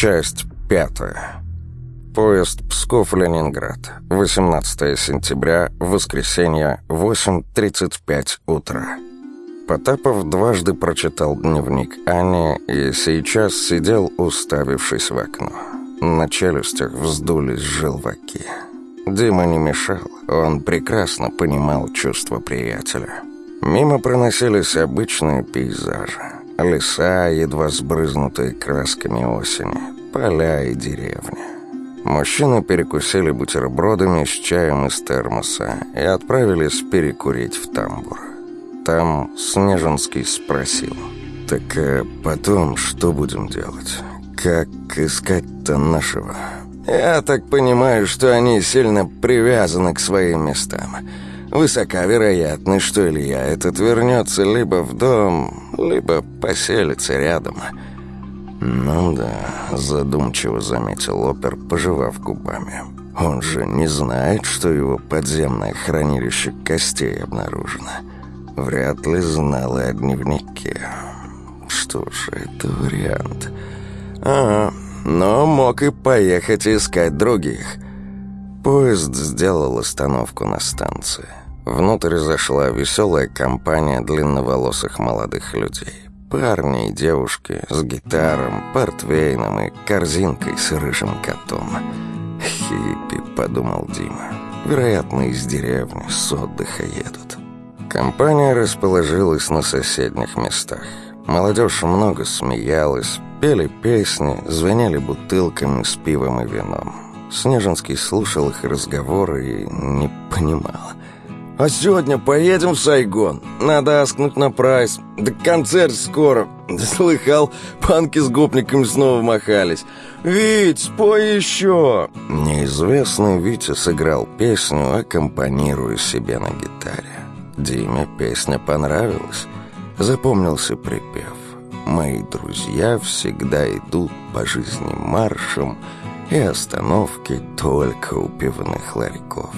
Часть пятая. Поезд Псков-Ленинград. 18 сентября, воскресенье, 8.35 утра. Потапов дважды прочитал дневник Ани и сейчас сидел, уставившись в окно. На челюстях вздулись желваки. Дима не мешал, он прекрасно понимал чувства приятеля. Мимо проносились обычные пейзажи. Леса, едва сбрызнутые красками осени, поля и деревни. Мужчины перекусили бутербродами с чаем из термоса и отправились перекурить в тамбур. Там Снежинский спросил. «Так а потом что будем делать? Как искать-то нашего?» «Я так понимаю, что они сильно привязаны к своим местам. Высока вероятность, что Илья этот вернется либо в дом, либо поселится рядом». «Ну да», — задумчиво заметил опер, пожевав губами. «Он же не знает, что его подземное хранилище костей обнаружено. Вряд ли знал и о дневнике. Что ж, это вариант. Ага, но мог и поехать искать других». Поезд сделал остановку на станции. Внутрь зашла веселая компания длинноволосых молодых людей. Парни и девушки с гитаром, портвейном и корзинкой с рыжим котом. «Хиппи», — подумал Дима. «Вероятно, из деревни с отдыха едут». Компания расположилась на соседних местах. Молодежь много смеялась, пели песни, звенели бутылками с пивом и вином. Снежинский слушал их разговоры и не понимал — а сегодня поедем в Сайгон. Надо аскнуть на прайс. Да концерт скоро. Слыхал, панки с гопниками снова махались. «Вить, спой еще!» Неизвестный Витя сыграл песню, аккомпанируя себе на гитаре. Диме песня понравилась. Запомнился припев. «Мои друзья всегда идут по жизни маршем, и остановки только у пивных ларьков».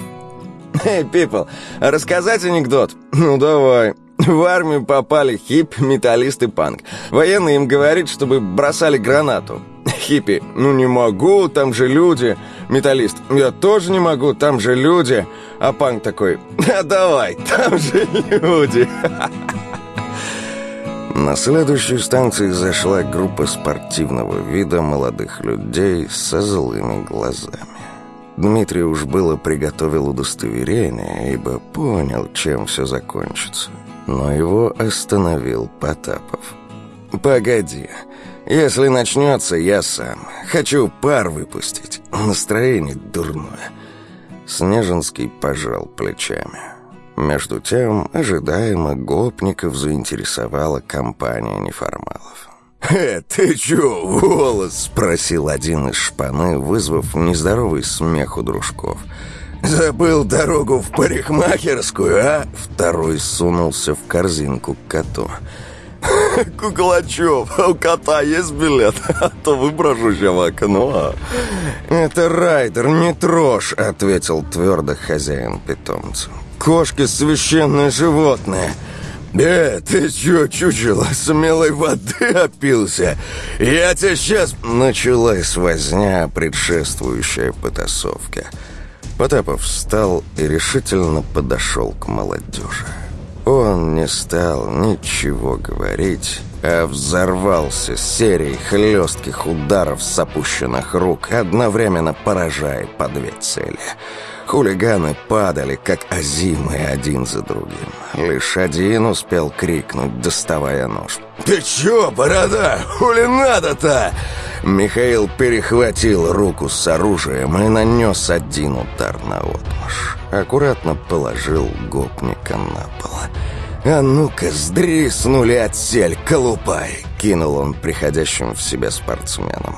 Эй, people, рассказать анекдот? Ну, давай. В армию попали хип, металлист и панк. Военный им говорит, чтобы бросали гранату. Хиппи, ну не могу, там же люди. Металлист, я тоже не могу, там же люди. А панк такой, а давай, там же люди. На следующей станции зашла группа спортивного вида молодых людей со злыми глазами. Дмитрий уж было приготовил удостоверение, ибо понял, чем все закончится. Но его остановил Потапов. «Погоди, если начнется, я сам. Хочу пар выпустить. Настроение дурное». Снежинский пожал плечами. Между тем, ожидаемо гопников заинтересовала компания неформалов. «Э, ты чё, волос?» — спросил один из шпаны, вызвав нездоровый смех у дружков. «Забыл дорогу в парикмахерскую, а?» Второй сунулся в корзинку к коту. «Куклачев, а у кота есть билет? А то выброшу я в окно». «Это райдер, не трожь», — ответил твердо хозяин питомца. «Кошки — священное животное». «Э, ты чё, чучело, смелой воды опился? Я тебя сейчас...» Началась возня, предшествующая потасовке. Потапов встал и решительно подошел к молодежи. Он не стал ничего говорить, а взорвался серией хлестких ударов с опущенных рук, одновременно поражая по две цели — Хулиганы падали, как озимые один за другим. Лишь один успел крикнуть, доставая нож. «Ты чё, борода? Хули надо-то?» Михаил перехватил руку с оружием и нанес один удар на отмаш. Аккуратно положил гопника на пол. «А ну-ка, сдриснули отсель, колупай!» Кинул он приходящим в себя спортсменам.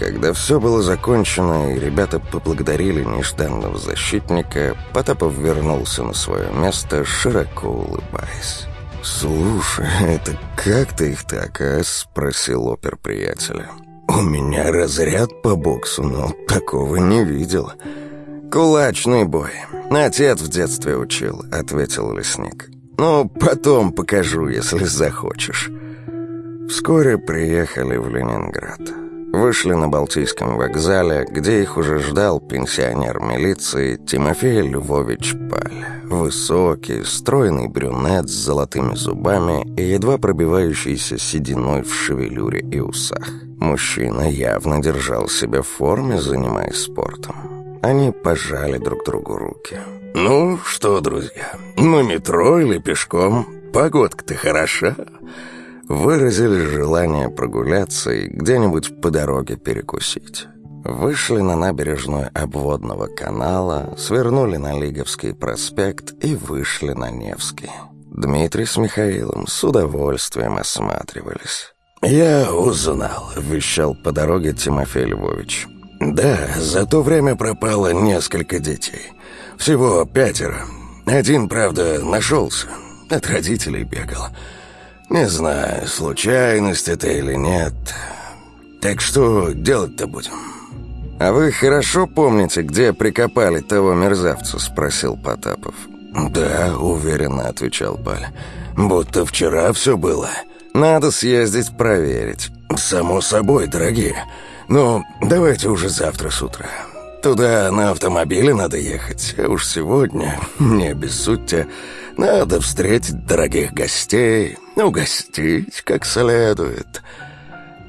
Когда все было закончено и ребята поблагодарили нежданного защитника, Потапов вернулся на свое место, широко улыбаясь. «Слушай, это как ты их так, а?» — спросил опер приятеля. «У меня разряд по боксу, но такого не видел». «Кулачный бой. Отец в детстве учил», — ответил лесник. «Ну, потом покажу, если захочешь». Вскоре приехали в Ленинград. Вышли на Балтийском вокзале, где их уже ждал пенсионер милиции Тимофей Львович Паль. Высокий, стройный брюнет с золотыми зубами и едва пробивающийся сединой в шевелюре и усах. Мужчина явно держал себя в форме, занимаясь спортом. Они пожали друг другу руки. «Ну что, друзья, на метро или пешком? Погодка-то хороша!» Выразили желание прогуляться и где-нибудь по дороге перекусить. Вышли на набережную обводного канала, свернули на Лиговский проспект и вышли на Невский. Дмитрий с Михаилом с удовольствием осматривались. «Я узнал», — вещал по дороге Тимофей Львович. «Да, за то время пропало несколько детей. Всего пятеро. Один, правда, нашелся. От родителей бегал. Не знаю, случайность это или нет. Так что делать-то будем?» «А вы хорошо помните, где прикопали того мерзавца?» — спросил Потапов. «Да», — уверенно отвечал Паля. «Будто вчера все было. Надо съездить проверить». «Само собой, дорогие. Но давайте уже завтра с утра. Туда на автомобиле надо ехать. А уж сегодня, не обессудьте, надо встретить дорогих гостей, угостить как следует».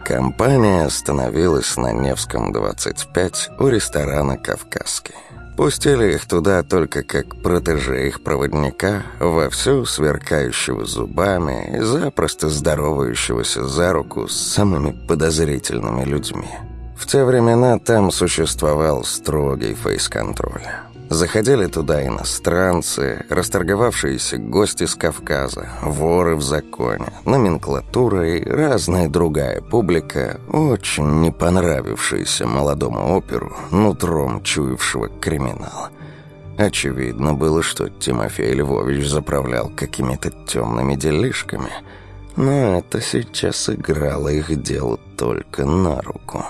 Компания остановилась на Невском 25 у ресторана «Кавказский». Пустили их туда только как протеже их проводника, вовсю сверкающего зубами и запросто здоровающегося за руку с самыми подозрительными людьми. В те времена там существовал строгий фейс-контроль. Заходили туда иностранцы, расторговавшиеся гости с Кавказа, воры в законе, номенклатура и разная другая публика, очень не понравившаяся молодому оперу, нутром чуявшего криминал. Очевидно было, что Тимофей Львович заправлял какими-то темными делишками, но это сейчас играло их делу только на руку.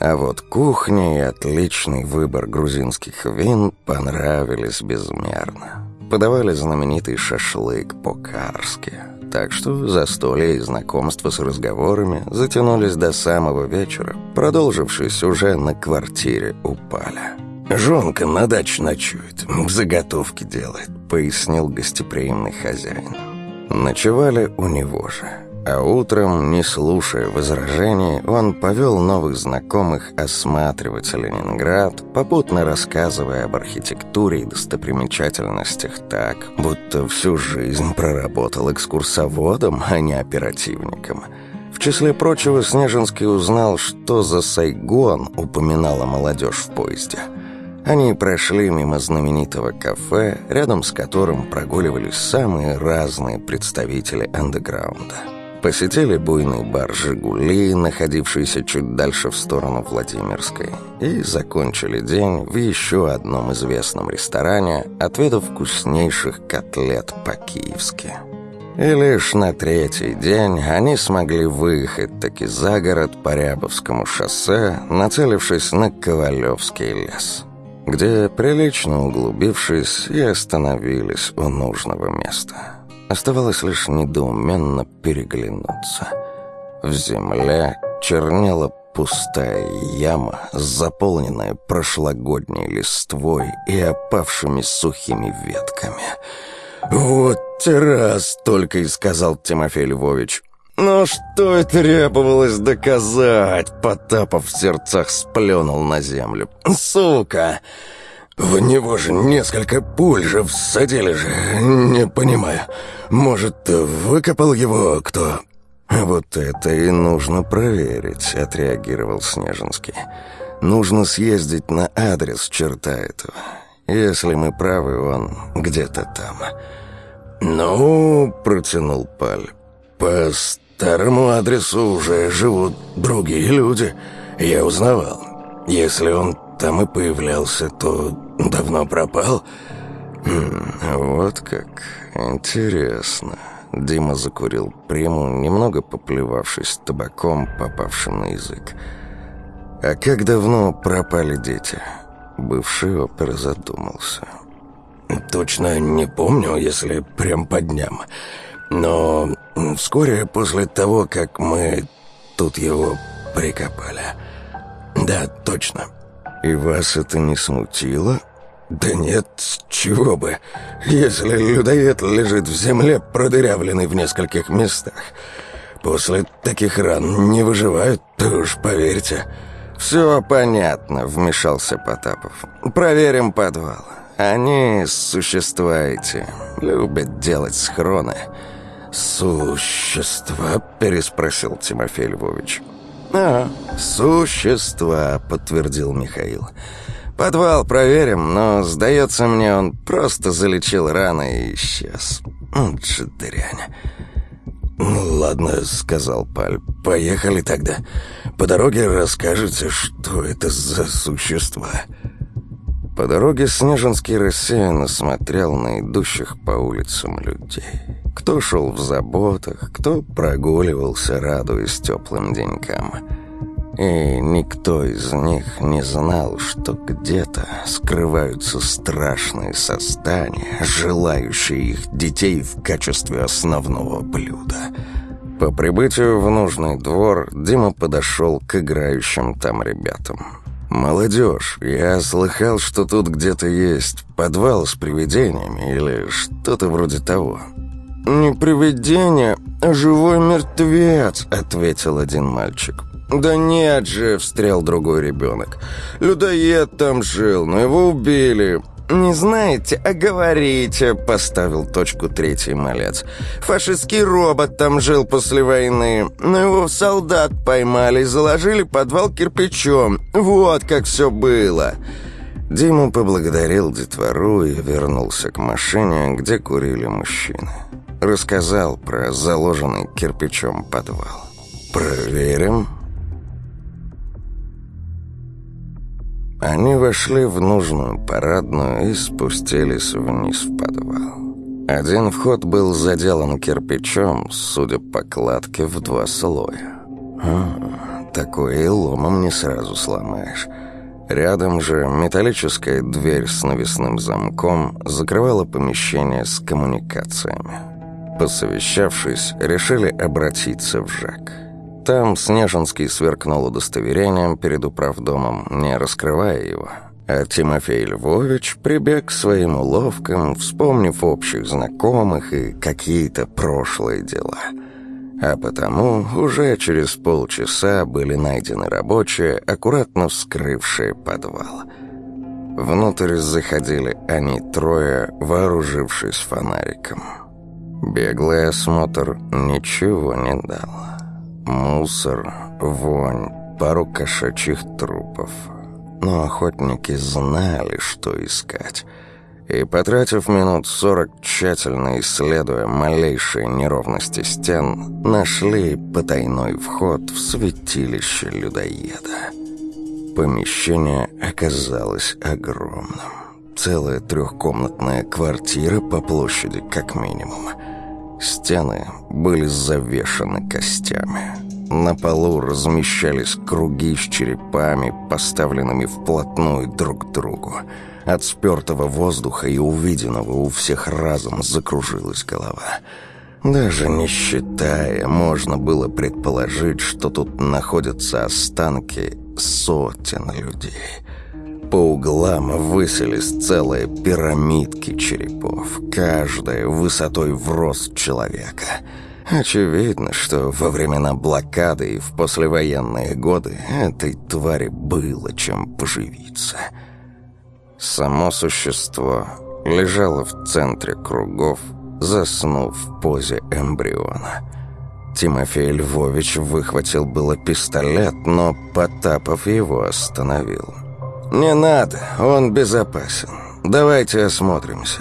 А вот кухня и отличный выбор грузинских вин понравились безмерно. Подавали знаменитый шашлык по-карски. Так что застолье и знакомство с разговорами затянулись до самого вечера, продолжившись уже на квартире у Паля. «Жонка на даче ночует, заготовки делает», — пояснил гостеприимный хозяин. Ночевали у него же. А утром, не слушая возражений, он повел новых знакомых осматривать Ленинград, попутно рассказывая об архитектуре и достопримечательностях так, будто всю жизнь проработал экскурсоводом, а не оперативником. В числе прочего, Снежинский узнал, что за Сайгон упоминала молодежь в поезде. Они прошли мимо знаменитого кафе, рядом с которым прогуливались самые разные представители андеграунда. Посетили буйный бар «Жигули», находившийся чуть дальше в сторону Владимирской, и закончили день в еще одном известном ресторане, отведав вкуснейших котлет по-киевски. И лишь на третий день они смогли выехать таки за город по Рябовскому шоссе, нацелившись на Ковалевский лес, где, прилично углубившись, и остановились у нужного места. Оставалось лишь недоуменно переглянуться. В земле чернела пустая яма, заполненная прошлогодней листвой и опавшими сухими ветками. «Вот террас!» — только и сказал Тимофей Львович. «Но что это требовалось доказать?» Потапов в сердцах сплюнул на землю. «Сука!» В него же несколько пуль же всадили же. Не понимаю. Может, выкопал его кто?» «Вот это и нужно проверить», — отреагировал Снежинский. «Нужно съездить на адрес черта этого. Если мы правы, он где-то там». «Ну, — протянул Паль, — по старому адресу уже живут другие люди. Я узнавал. Если он там и появлялся, то Давно пропал? Вот как. Интересно. Дима закурил приму, немного поплевавшись табаком, попавшим на язык. А как давно пропали дети? Бывший опер задумался. Точно не помню, если прям по дням. Но вскоре после того, как мы тут его прикопали. Да, точно. И вас это не смутило? Да нет, чего бы. Если людоед лежит в земле, продырявленный в нескольких местах, после таких ран не выживают, то уж поверьте. «Все понятно», — вмешался Потапов. «Проверим подвал. Они, существа эти, любят делать схроны». «Существа?» — переспросил Тимофей Львович. «А, существа», — подтвердил Михаил. «Подвал проверим, но, сдается мне, он просто залечил раны и исчез. Вот дрянь». «Ну ладно», — сказал Паль. «Поехали тогда. По дороге расскажете, что это за существа». По дороге Снежинский рассеянно смотрел на идущих по улицам людей. Кто шел в заботах, кто прогуливался, радуясь теплым денькам. И никто из них не знал, что где-то скрываются страшные создания, желающие их детей в качестве основного блюда. По прибытию в нужный двор Дима подошел к играющим там ребятам. «Молодежь, я слыхал, что тут где-то есть подвал с привидениями или что-то вроде того». «Не привидение, а живой мертвец», — ответил один мальчик. «Да нет же», — встрял другой ребенок. «Людоед там жил, но его убили». «Не знаете, а говорите», — поставил точку третий малец. «Фашистский робот там жил после войны, но его солдат поймали, заложили подвал кирпичом. Вот как все было». Дима поблагодарил детвору и вернулся к машине, где курили мужчины. Рассказал про заложенный кирпичом подвал. «Проверим», Они вошли в нужную парадную и спустились вниз в подвал. Один вход был заделан кирпичом, судя по кладке, в два слоя. Хм, такое и ломом не сразу сломаешь. Рядом же металлическая дверь с навесным замком закрывала помещение с коммуникациями. Посовещавшись, решили обратиться в ЖЭК. Там Снежинский сверкнул удостоверением перед управдомом, не раскрывая его. А Тимофей Львович прибег к своим уловкам, вспомнив общих знакомых и какие-то прошлые дела. А потому уже через полчаса были найдены рабочие, аккуратно вскрывшие подвал. Внутрь заходили они трое, вооружившись фонариком. Беглый осмотр ничего не дал. Мусор, вонь, пару кошачьих трупов. Но охотники знали, что искать. И, потратив минут сорок, тщательно исследуя малейшие неровности стен, нашли потайной вход в святилище людоеда. Помещение оказалось огромным. Целая трехкомнатная квартира по площади как минимум – Стены были завешаны костями. На полу размещались круги с черепами, поставленными вплотную друг к другу. От спертого воздуха и увиденного у всех разом закружилась голова. Даже не считая, можно было предположить, что тут находятся останки сотен людей — по углам высились целые пирамидки черепов, каждая высотой в рост человека. Очевидно, что во времена блокады и в послевоенные годы этой твари было чем поживиться. Само существо лежало в центре кругов, заснув в позе эмбриона. Тимофей Львович выхватил было пистолет, но Потапов его остановил. «Не надо, он безопасен. Давайте осмотримся».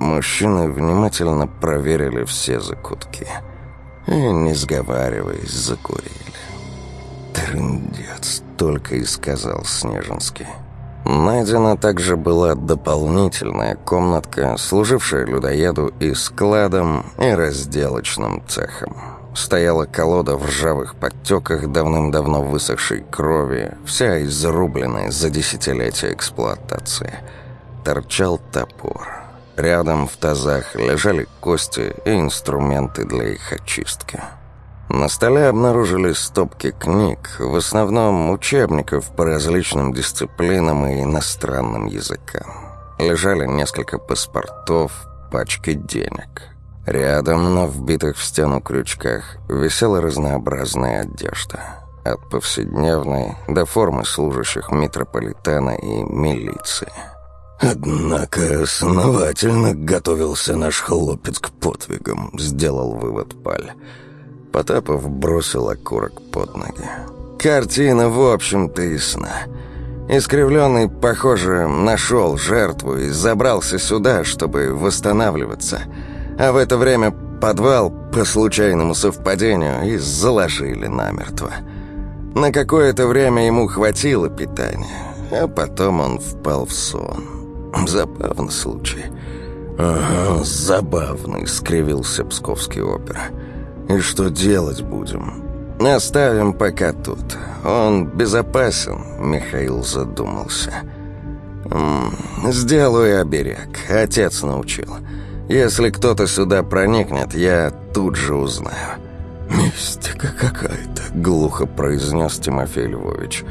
Мужчины внимательно проверили все закутки и, не сговариваясь, закурили. «Трындец», — только и сказал Снежинский. Найдена также была дополнительная комнатка, служившая людоеду и складом, и разделочным цехом. Стояла колода в ржавых подтеках давным-давно высохшей крови, вся изрубленная за десятилетия эксплуатации. Торчал топор. Рядом в тазах лежали кости и инструменты для их очистки. На столе обнаружились стопки книг, в основном учебников по различным дисциплинам и иностранным языкам. Лежали несколько паспортов, пачки денег. Рядом, на вбитых в стену крючках, висела разнообразная одежда. От повседневной до формы служащих метрополитена и милиции. «Однако основательно готовился наш хлопец к подвигам», — сделал вывод Паль. Потапов бросил окурок под ноги. Картина, в общем-то, ясна. Искривленный, похоже, нашел жертву и забрался сюда, чтобы восстанавливаться. А в это время подвал, по случайному совпадению, и заложили намертво. На какое-то время ему хватило питания, а потом он впал в сон. Забавный случай. «Ага, забавный», — скривился псковский опера. «И что делать будем?» «Оставим пока тут. Он безопасен», — Михаил задумался. «Сделаю оберег. Отец научил. Если кто-то сюда проникнет, я тут же узнаю». «Мистика какая-то», — глухо произнес Тимофей Львович.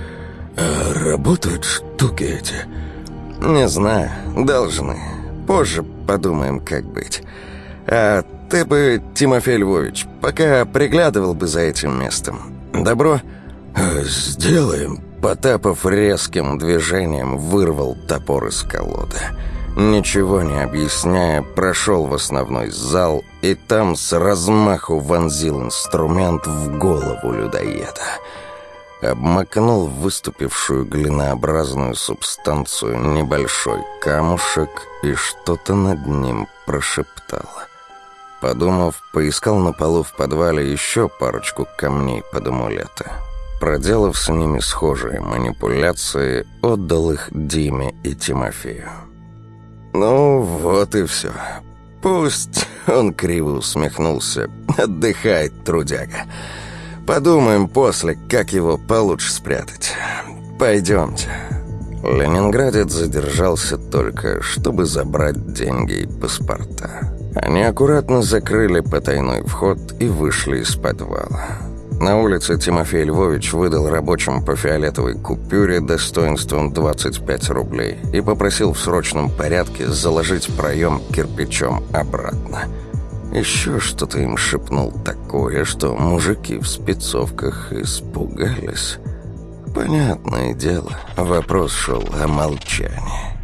«А работают штуки эти?» «Не знаю. Должны. Позже подумаем, как быть. А ты бы, Тимофей Львович, пока приглядывал бы за этим местом. Добро? Сделаем. Потапов резким движением вырвал топор из колоды. Ничего не объясняя, прошел в основной зал и там с размаху вонзил инструмент в голову людоеда. Обмакнул выступившую глинообразную субстанцию небольшой камушек и что-то над ним прошептал. Подумав, поискал на полу в подвале еще парочку камней под амулеты. Проделав с ними схожие манипуляции, отдал их Диме и Тимофею. «Ну, вот и все. Пусть...» — он криво усмехнулся. «Отдыхает, трудяга. Подумаем после, как его получше спрятать. Пойдемте». Ленинградец задержался только, чтобы забрать деньги и паспорта. Они аккуратно закрыли потайной вход и вышли из подвала. На улице Тимофей Львович выдал рабочим по фиолетовой купюре достоинством 25 рублей и попросил в срочном порядке заложить проем кирпичом обратно. Еще что-то им шепнул такое, что мужики в спецовках испугались. Понятное дело, вопрос шел о молчании.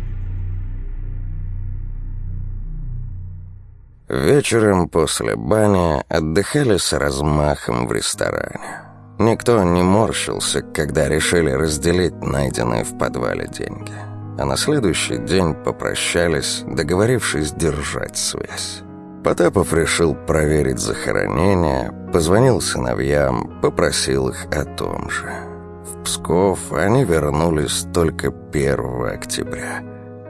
Вечером после бани отдыхали с размахом в ресторане. Никто не морщился, когда решили разделить найденные в подвале деньги. А на следующий день попрощались, договорившись держать связь. Потапов решил проверить захоронение, позвонил сыновьям, попросил их о том же. В Псков они вернулись только 1 октября.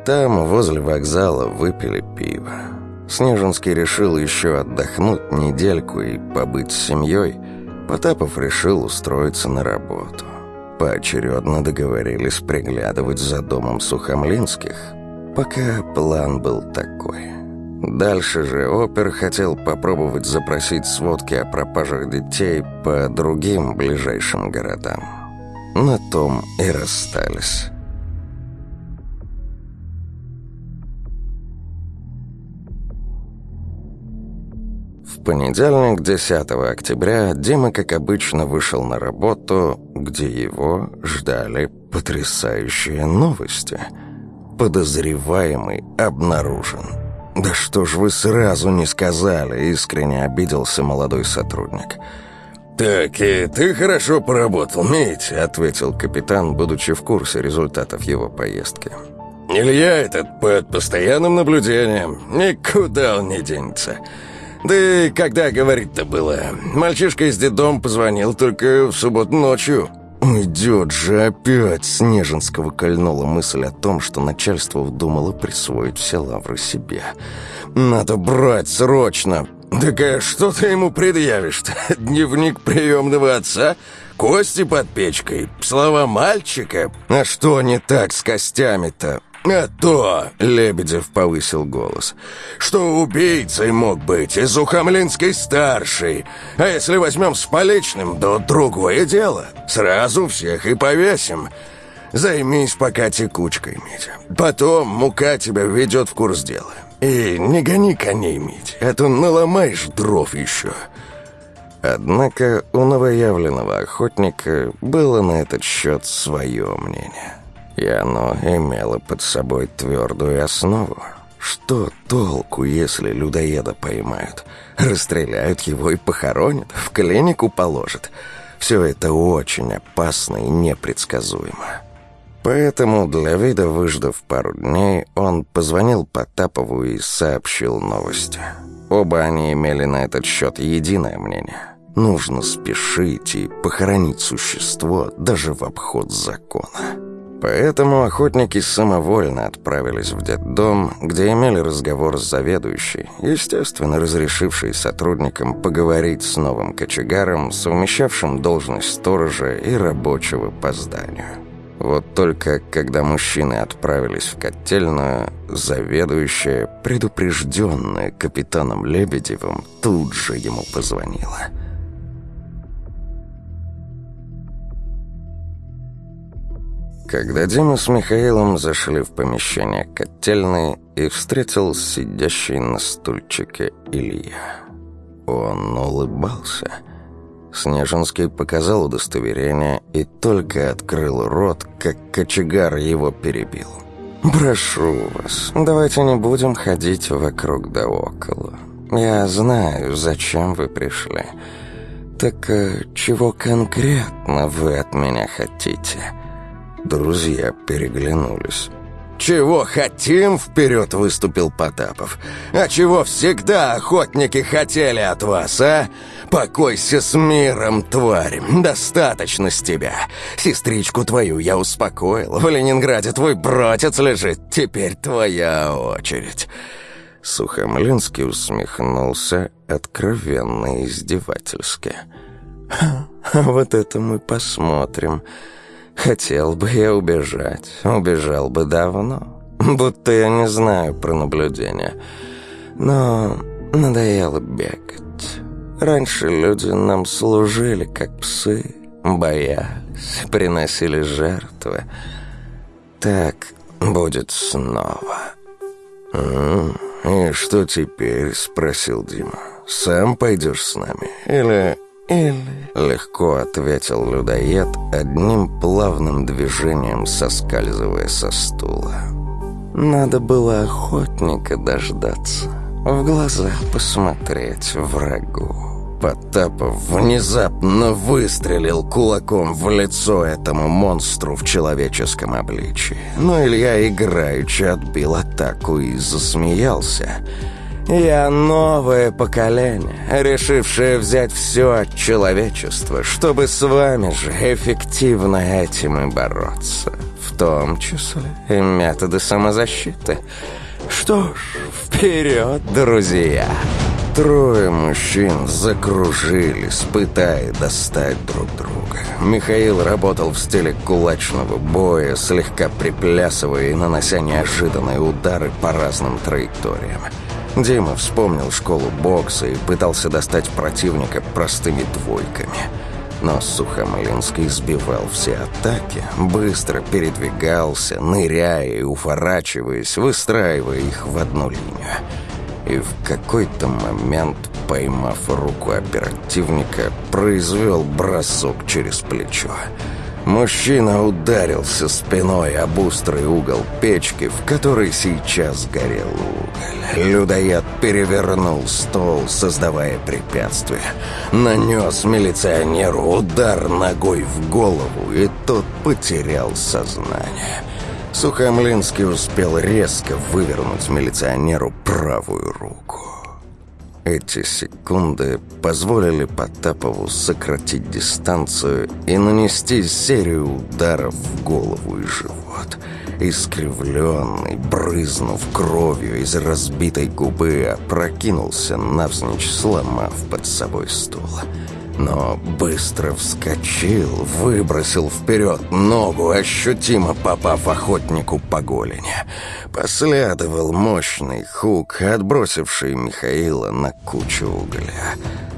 Там, возле вокзала, выпили пиво. Снежинский решил еще отдохнуть недельку и побыть с семьей. Потапов решил устроиться на работу. Поочередно договорились приглядывать за домом Сухомлинских. Пока план был такой. Дальше же опер хотел попробовать запросить сводки о пропажах детей по другим ближайшим городам. На том и расстались. Понедельник, 10 октября, Дима, как обычно, вышел на работу, где его ждали потрясающие новости. Подозреваемый обнаружен. «Да что ж вы сразу не сказали?» — искренне обиделся молодой сотрудник. «Так, и ты хорошо поработал, Мить», — ответил капитан, будучи в курсе результатов его поездки. «Илья этот под постоянным наблюдением. Никуда он не денется». Да и когда говорить-то было? Мальчишка из детдом позвонил только в субботу ночью. «Уйдет же опять!» Снежинского кольнула мысль о том, что начальство вдумало присвоить все лавры себе. «Надо брать срочно!» «Так а что ты ему предъявишь-то? Дневник приемного отца? Кости под печкой? Слова мальчика?» «А что не так с костями-то?» «А то!» — Лебедев повысил голос. «Что убийцей мог быть и Сухомлинский-старший. А если возьмем с поличным, то другое дело. Сразу всех и повесим. Займись пока текучкой, Митя. Потом мука тебя ведет в курс дела. И не гони коней, Мить, а то наломаешь дров еще». Однако у новоявленного охотника было на этот счет свое мнение. И оно имело под собой твердую основу. Что толку, если людоеда поймают? Расстреляют его и похоронят, в клинику положат. Все это очень опасно и непредсказуемо. Поэтому, для вида выждав пару дней, он позвонил Потапову и сообщил новости. Оба они имели на этот счет единое мнение. Нужно спешить и похоронить существо даже в обход закона. Поэтому охотники самовольно отправились в детдом, где имели разговор с заведующей, естественно, разрешившей сотрудникам поговорить с новым кочегаром, совмещавшим должность сторожа и рабочего по зданию. Вот только когда мужчины отправились в котельную, заведующая, предупрежденная капитаном Лебедевым, тут же ему позвонила – Когда Дима с Михаилом зашли в помещение котельной, их встретил сидящий на стульчике Илья. Он улыбался. Снежинский показал удостоверение и только открыл рот, как кочегар его перебил. «Прошу вас, давайте не будем ходить вокруг да около. Я знаю, зачем вы пришли. Так э, чего конкретно вы от меня хотите?» Друзья переглянулись. «Чего хотим?» — вперед выступил Потапов. «А чего всегда охотники хотели от вас, а? Покойся с миром, тварь! Достаточно с тебя! Сестричку твою я успокоил. В Ленинграде твой братец лежит. Теперь твоя очередь!» Сухомлинский усмехнулся откровенно издевательски. «Вот это мы посмотрим!» Хотел бы я убежать, убежал бы давно. Будто я не знаю про наблюдение. Но надоело бегать. Раньше люди нам служили, как псы, боялись, приносили жертвы. Так будет снова. «И что теперь?» — спросил Дима. «Сам пойдешь с нами? Или «Или...» — легко ответил людоед, одним плавным движением соскальзывая со стула. «Надо было охотника дождаться, в глаза посмотреть врагу». Потапов внезапно выстрелил кулаком в лицо этому монстру в человеческом обличии. Но Илья играючи отбил атаку и засмеялся — я новое поколение, решившее взять все от человечества, чтобы с вами же эффективно этим и бороться. В том числе и методы самозащиты. Что ж, вперед, друзья!» Трое мужчин закружились, пытая достать друг друга. Михаил работал в стиле кулачного боя, слегка приплясывая и нанося неожиданные удары по разным траекториям. Дима вспомнил школу бокса и пытался достать противника простыми двойками. Но Сухомлинский сбивал все атаки, быстро передвигался, ныряя и уворачиваясь, выстраивая их в одну линию. И в какой-то момент, поймав руку оперативника, произвел бросок через плечо. Мужчина ударился спиной об острый угол печки, в которой сейчас горел уголь. Людоед перевернул стол, создавая препятствие. Нанес милиционеру удар ногой в голову, и тот потерял сознание. Сухомлинский успел резко вывернуть милиционеру правую руку. Эти секунды позволили Потапову сократить дистанцию и нанести серию ударов в голову и живот. Искривленный, брызнув кровью из разбитой губы, опрокинулся навзничь, сломав под собой стул. Но быстро вскочил, выбросил вперед ногу, ощутимо попав охотнику по голени. Последовал мощный хук, отбросивший Михаила на кучу угля.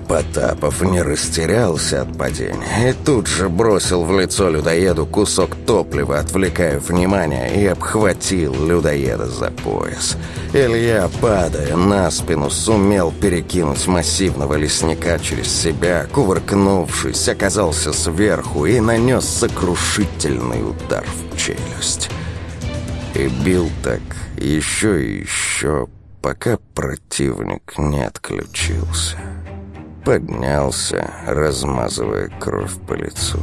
Потапов не растерялся от падения и тут же бросил в лицо людоеду кусок топлива, отвлекая внимание, и обхватил людоеда за пояс. Илья, падая на спину, сумел перекинуть массивного лесника через себя, кувыркнувшись, оказался сверху и нанес сокрушительный удар в челюсть. И бил так еще и еще, пока противник не отключился. Поднялся, размазывая кровь по лицу.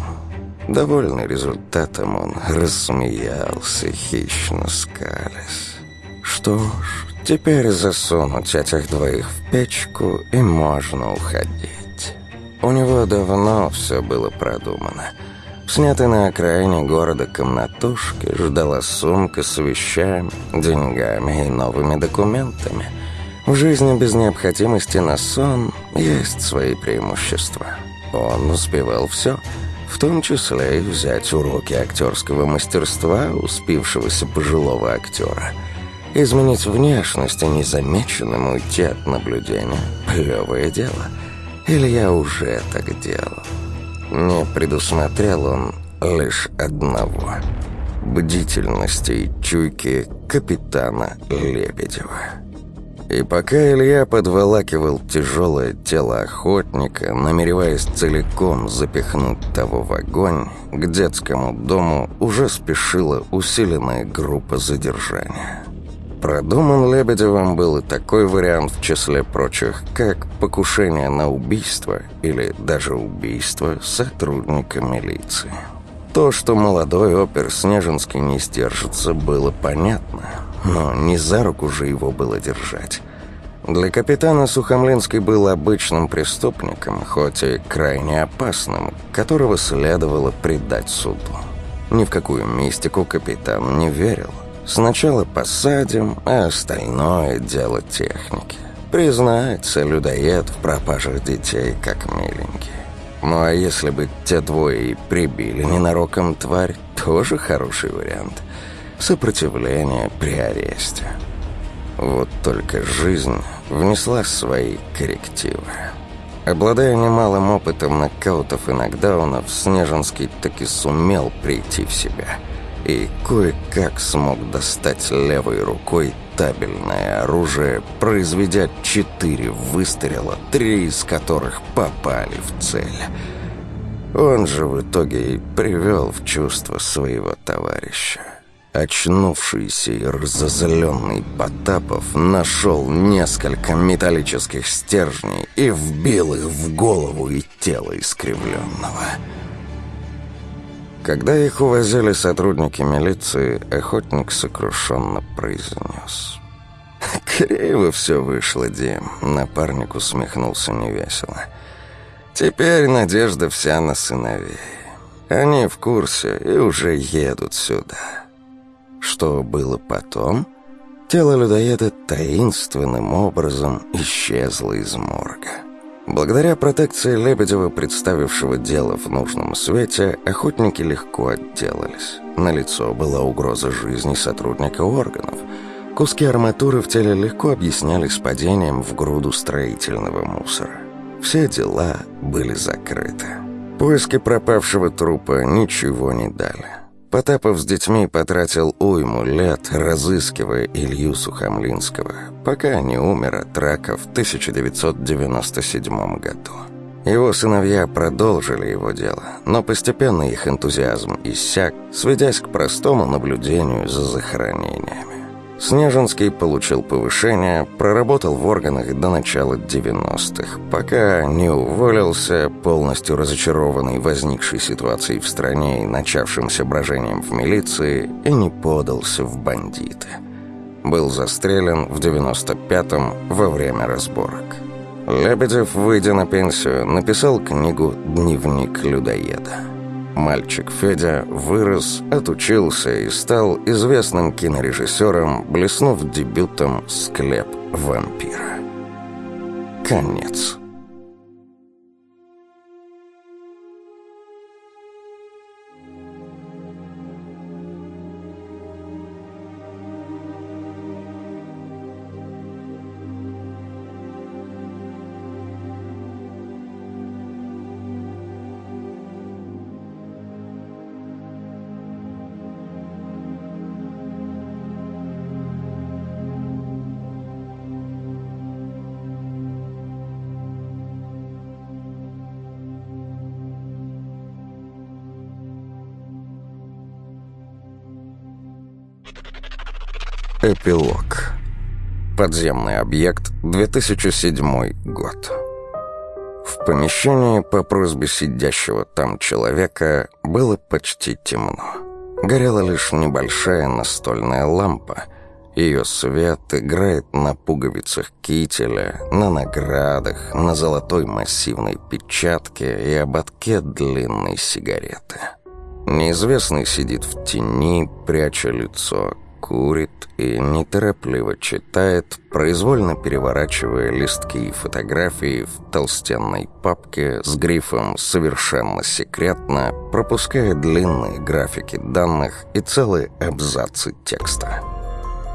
Довольный результатом, он рассмеялся, хищно скалясь. Что ж, теперь засунуть этих двоих в печку, и можно уходить. У него давно все было продумано. В на окраине города комнатушке ждала сумка с вещами, деньгами и новыми документами – в жизни без необходимости на сон есть свои преимущества. Он успевал все, в том числе и взять уроки актерского мастерства успевшегося пожилого актера. Изменить внешность и незамеченным уйти от наблюдения – плевое дело. Или я уже так делал. Не предусмотрел он лишь одного – бдительности и чуйки капитана Лебедева. И пока Илья подволакивал тяжелое тело охотника, намереваясь целиком запихнуть того в огонь, к детскому дому уже спешила усиленная группа задержания. Продуман Лебедевым был и такой вариант в числе прочих, как покушение на убийство или даже убийство сотрудника милиции. То, что молодой опер Снежинский не сдержится, было понятно – но не за руку же его было держать. Для капитана Сухомлинский был обычным преступником, хоть и крайне опасным, которого следовало предать суду. Ни в какую мистику капитан не верил. Сначала посадим, а остальное дело техники. Признается людоед в пропажах детей, как миленький. Ну а если бы те двое и прибили ненароком тварь, тоже хороший вариант – сопротивление при аресте. Вот только жизнь внесла свои коррективы. Обладая немалым опытом нокаутов и нокдаунов, Снежинский таки сумел прийти в себя и кое-как смог достать левой рукой табельное оружие, произведя четыре выстрела, три из которых попали в цель. Он же в итоге и привел в чувство своего товарища. Очнувшийся и разозленный Потапов нашел несколько металлических стержней и вбил их в голову и тело искривленного. Когда их увозили сотрудники милиции, охотник сокрушенно произнес. «Криво все вышло, Дим», — напарник усмехнулся невесело. «Теперь надежда вся на сыновей. Они в курсе и уже едут сюда». Что было потом? Тело людоеда таинственным образом исчезло из морга. Благодаря протекции Лебедева, представившего дело в нужном свете, охотники легко отделались. На лицо была угроза жизни сотрудника органов. Куски арматуры в теле легко объяснялись падением в груду строительного мусора. Все дела были закрыты. Поиски пропавшего трупа ничего не дали. Потапов с детьми потратил уйму лет, разыскивая Илью Сухомлинского, пока не умер от рака в 1997 году. Его сыновья продолжили его дело, но постепенно их энтузиазм иссяк, сведясь к простому наблюдению за захоронениями. Снежинский получил повышение, проработал в органах до начала 90-х, пока не уволился, полностью разочарованный возникшей ситуацией в стране и начавшимся брожением в милиции, и не подался в бандиты. Был застрелен в 95-м во время разборок. Лебедев, выйдя на пенсию, написал книгу «Дневник людоеда». Мальчик Федя вырос, отучился и стал известным кинорежиссером, блеснув дебютом «Склеп вампира». Конец. Эпилог. Подземный объект, 2007 год. В помещении по просьбе сидящего там человека было почти темно. Горела лишь небольшая настольная лампа. Ее свет играет на пуговицах кителя, на наградах, на золотой массивной печатке и ободке длинной сигареты. Неизвестный сидит в тени, пряча лицо, курит и неторопливо читает, произвольно переворачивая листки и фотографии в толстенной папке с грифом «Совершенно секретно», пропуская длинные графики данных и целые абзацы текста.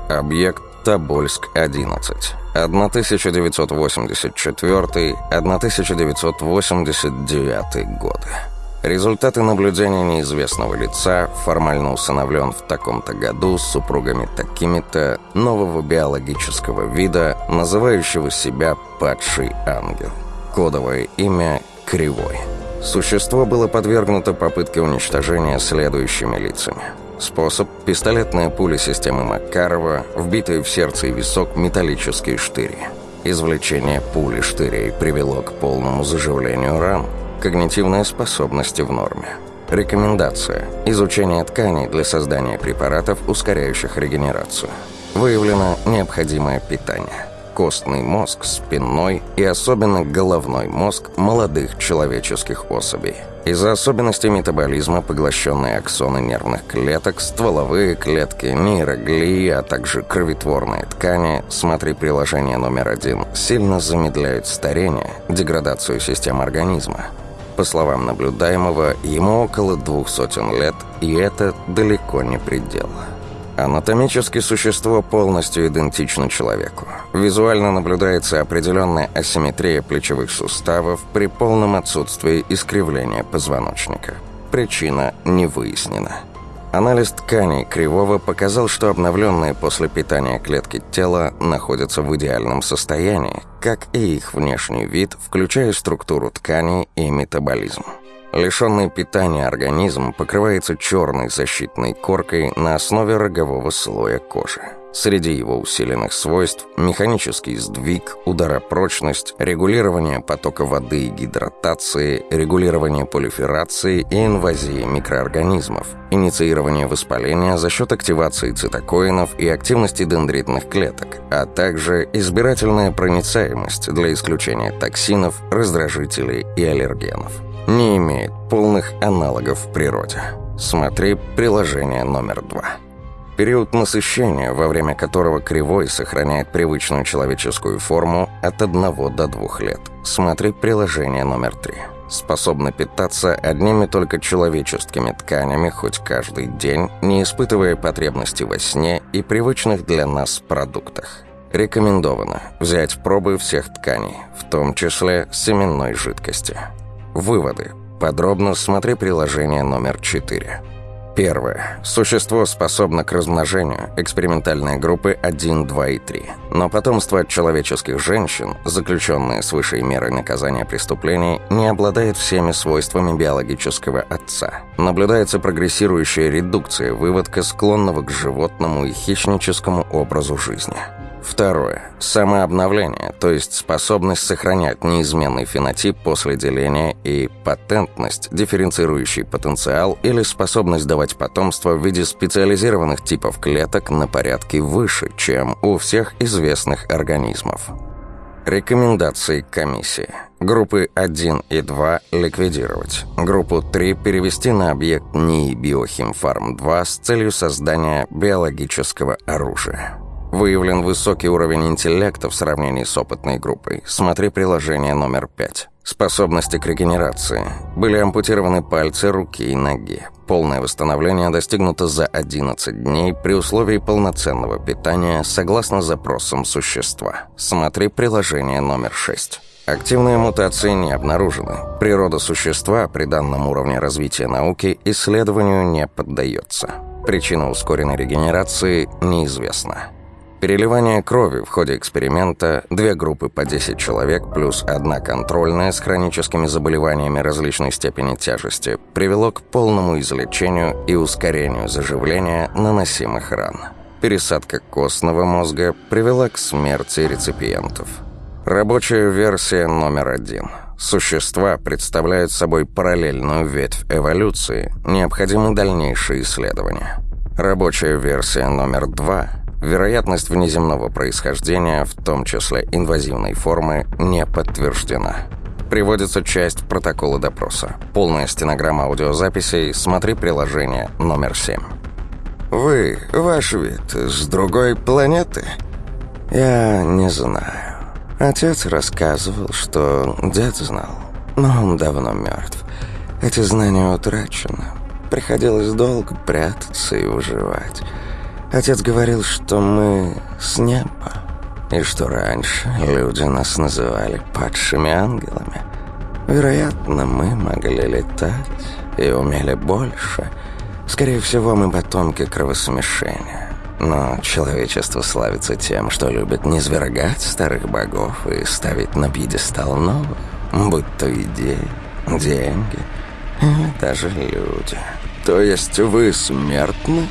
Объект Тобольск-11. 1984-1989 годы. Результаты наблюдения неизвестного лица формально усыновлен в таком-то году с супругами такими-то нового биологического вида, называющего себя «падший ангел». Кодовое имя «Кривой». Существо было подвергнуто попытке уничтожения следующими лицами. Способ – пистолетная пуля системы Макарова, вбитые в сердце и висок металлические штыри. Извлечение пули штырей привело к полному заживлению ран – Когнитивные способности в норме. Рекомендация. Изучение тканей для создания препаратов, ускоряющих регенерацию. Выявлено необходимое питание. Костный мозг, спинной и особенно головной мозг молодых человеческих особей. Из-за особенностей метаболизма поглощенные аксоны нервных клеток, стволовые клетки, нейроглии, а также кровотворные ткани, смотри приложение номер один, сильно замедляют старение, деградацию систем организма. По словам наблюдаемого, ему около двух сотен лет, и это далеко не предел. Анатомически существо полностью идентично человеку. Визуально наблюдается определенная асимметрия плечевых суставов при полном отсутствии искривления позвоночника. Причина не выяснена. Анализ тканей Кривого показал, что обновленные после питания клетки тела находятся в идеальном состоянии, как и их внешний вид, включая структуру тканей и метаболизм. Лишенный питания организм покрывается черной защитной коркой на основе рогового слоя кожи. Среди его усиленных свойств – механический сдвиг, ударопрочность, регулирование потока воды и гидратации, регулирование полиферации и инвазии микроорганизмов, инициирование воспаления за счет активации цитокоинов и активности дендритных клеток, а также избирательная проницаемость для исключения токсинов, раздражителей и аллергенов. Не имеет полных аналогов в природе. Смотри приложение номер два. Период насыщения, во время которого кривой сохраняет привычную человеческую форму от 1 до 2 лет. Смотри приложение номер 3. Способна питаться одними только человеческими тканями хоть каждый день, не испытывая потребности во сне и привычных для нас продуктах. Рекомендовано взять пробы всех тканей, в том числе семенной жидкости. Выводы. Подробно смотри приложение номер 4. Первое. Существо способно к размножению экспериментальной группы 1, 2 и 3. Но потомство от человеческих женщин, заключенные с высшей мерой наказания преступлений, не обладает всеми свойствами биологического отца. Наблюдается прогрессирующая редукция выводка, склонного к животному и хищническому образу жизни. Второе. Самообновление, то есть способность сохранять неизменный фенотип после деления и патентность, дифференцирующий потенциал или способность давать потомство в виде специализированных типов клеток на порядке выше, чем у всех известных организмов. Рекомендации комиссии. Группы 1 и 2 ликвидировать. Группу 3 перевести на объект НИИ Биохимфарм-2 с целью создания биологического оружия. Выявлен высокий уровень интеллекта в сравнении с опытной группой. Смотри приложение номер 5. Способности к регенерации. Были ампутированы пальцы, руки и ноги. Полное восстановление достигнуто за 11 дней при условии полноценного питания согласно запросам существа. Смотри приложение номер 6. Активные мутации не обнаружены. Природа существа при данном уровне развития науки исследованию не поддается. Причина ускоренной регенерации неизвестна. Переливание крови в ходе эксперимента, две группы по 10 человек плюс одна контрольная с хроническими заболеваниями различной степени тяжести привело к полному излечению и ускорению заживления наносимых ран. пересадка костного мозга привела к смерти реципиентов. Рабочая версия номер один. Существа представляют собой параллельную ветвь эволюции, необходимы дальнейшие исследования. Рабочая версия номер два. Вероятность внеземного происхождения, в том числе инвазивной формы, не подтверждена. Приводится часть протокола допроса. Полная стенограмма аудиозаписей «Смотри приложение номер 7». «Вы, ваш вид, с другой планеты?» «Я не знаю. Отец рассказывал, что дед знал, но он давно мертв. Эти знания утрачены. Приходилось долго прятаться и выживать. Отец говорил, что мы с неба, и что раньше люди нас называли падшими ангелами. Вероятно, мы могли летать и умели больше. Скорее всего, мы потомки кровосмешения. Но человечество славится тем, что любит низвергать старых богов и ставить на пьедестал новых, будь то идеи, деньги или даже люди. То есть вы смертны?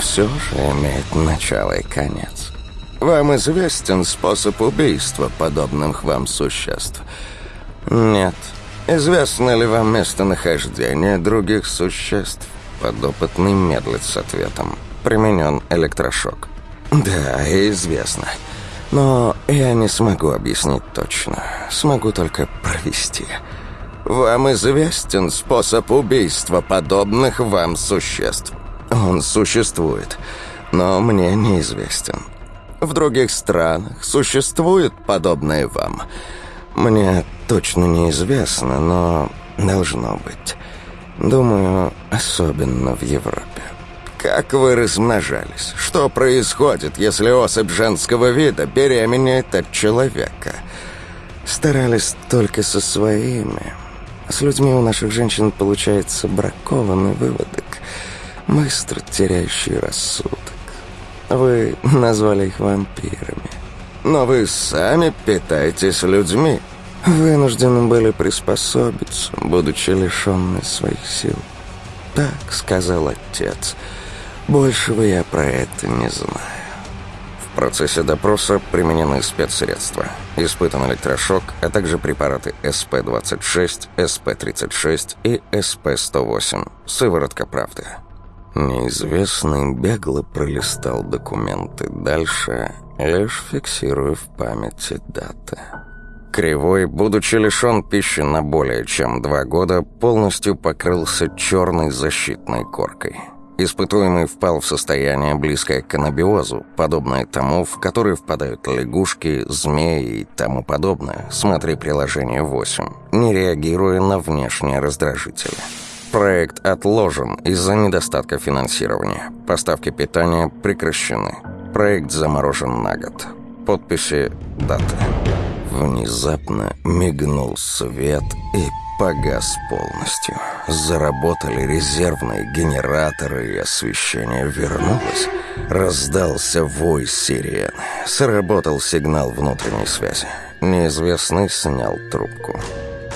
Все же имеет начало и конец. Вам известен способ убийства подобных вам существ? Нет. Известно ли вам местонахождение других существ? Подопытный медлит с ответом. Применен электрошок. Да, известно. Но я не смогу объяснить точно. Смогу только провести. Вам известен способ убийства подобных вам существ? Он существует, но мне неизвестен. В других странах существует подобное вам? Мне точно неизвестно, но должно быть. Думаю, особенно в Европе. Как вы размножались? Что происходит, если особь женского вида беременеет от человека? Старались только со своими. С людьми у наших женщин получается бракованный выводок, быстро теряющий рассудок. Вы назвали их вампирами. Но вы сами питаетесь людьми. Вынуждены были приспособиться, будучи лишенны своих сил. Так сказал отец. Большего я про это не знаю. В процессе допроса применены спецсредства. Испытан электрошок, а также препараты СП-26, СП-36 и СП-108. Сыворотка правды. Неизвестный бегло пролистал документы дальше, лишь фиксируя в памяти даты. Кривой, будучи лишен пищи на более чем два года, полностью покрылся черной защитной коркой. Испытуемый впал в состояние, близкое к анабиозу, подобное тому, в которое впадают лягушки, змеи и тому подобное, смотри приложение 8, не реагируя на внешние раздражители. Проект отложен из-за недостатка финансирования. Поставки питания прекращены. Проект заморожен на год. Подписи даты. Внезапно мигнул свет и погас полностью. Заработали резервные генераторы, и освещение вернулось. Раздался вой сирены. Сработал сигнал внутренней связи. Неизвестный снял трубку.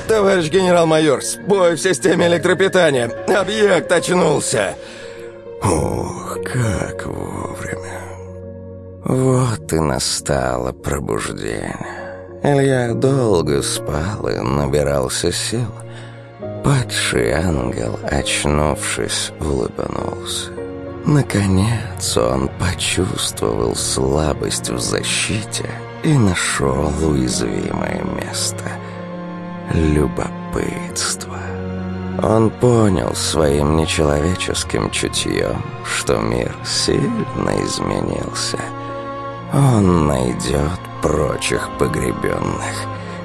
«Товарищ генерал-майор, сбой в системе электропитания! Объект очнулся!» Ух, как вовремя. Вот и настало пробуждение. Илья долго спал и набирался сил. Падший ангел, очнувшись, улыбнулся. Наконец он почувствовал слабость в защите и нашел уязвимое место — любопытство. Он понял своим нечеловеческим чутьем, что мир сильно изменился. Он найдет прочих погребенных.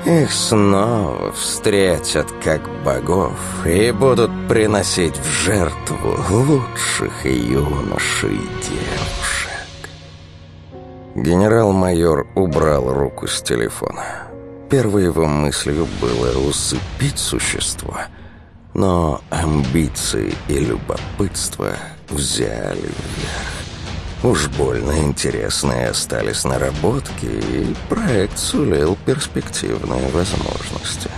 Их снова встретят как богов и будут приносить в жертву лучших юношей и девушек. Генерал-майор убрал руку с телефона. Первой его мыслью было усыпить существо, но амбиции и любопытство взяли вверх. Уж больно интересные остались наработки, и проект сулил перспективные возможности.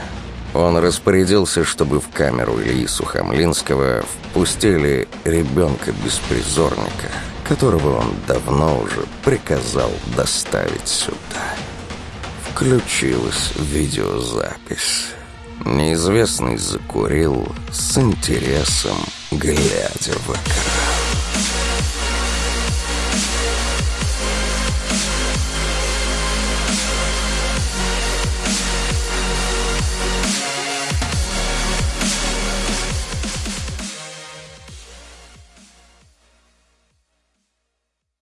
Он распорядился, чтобы в камеру Ильи Сухомлинского впустили ребенка-беспризорника которого он давно уже приказал доставить сюда. Включилась видеозапись. Неизвестный закурил с интересом, глядя в экран.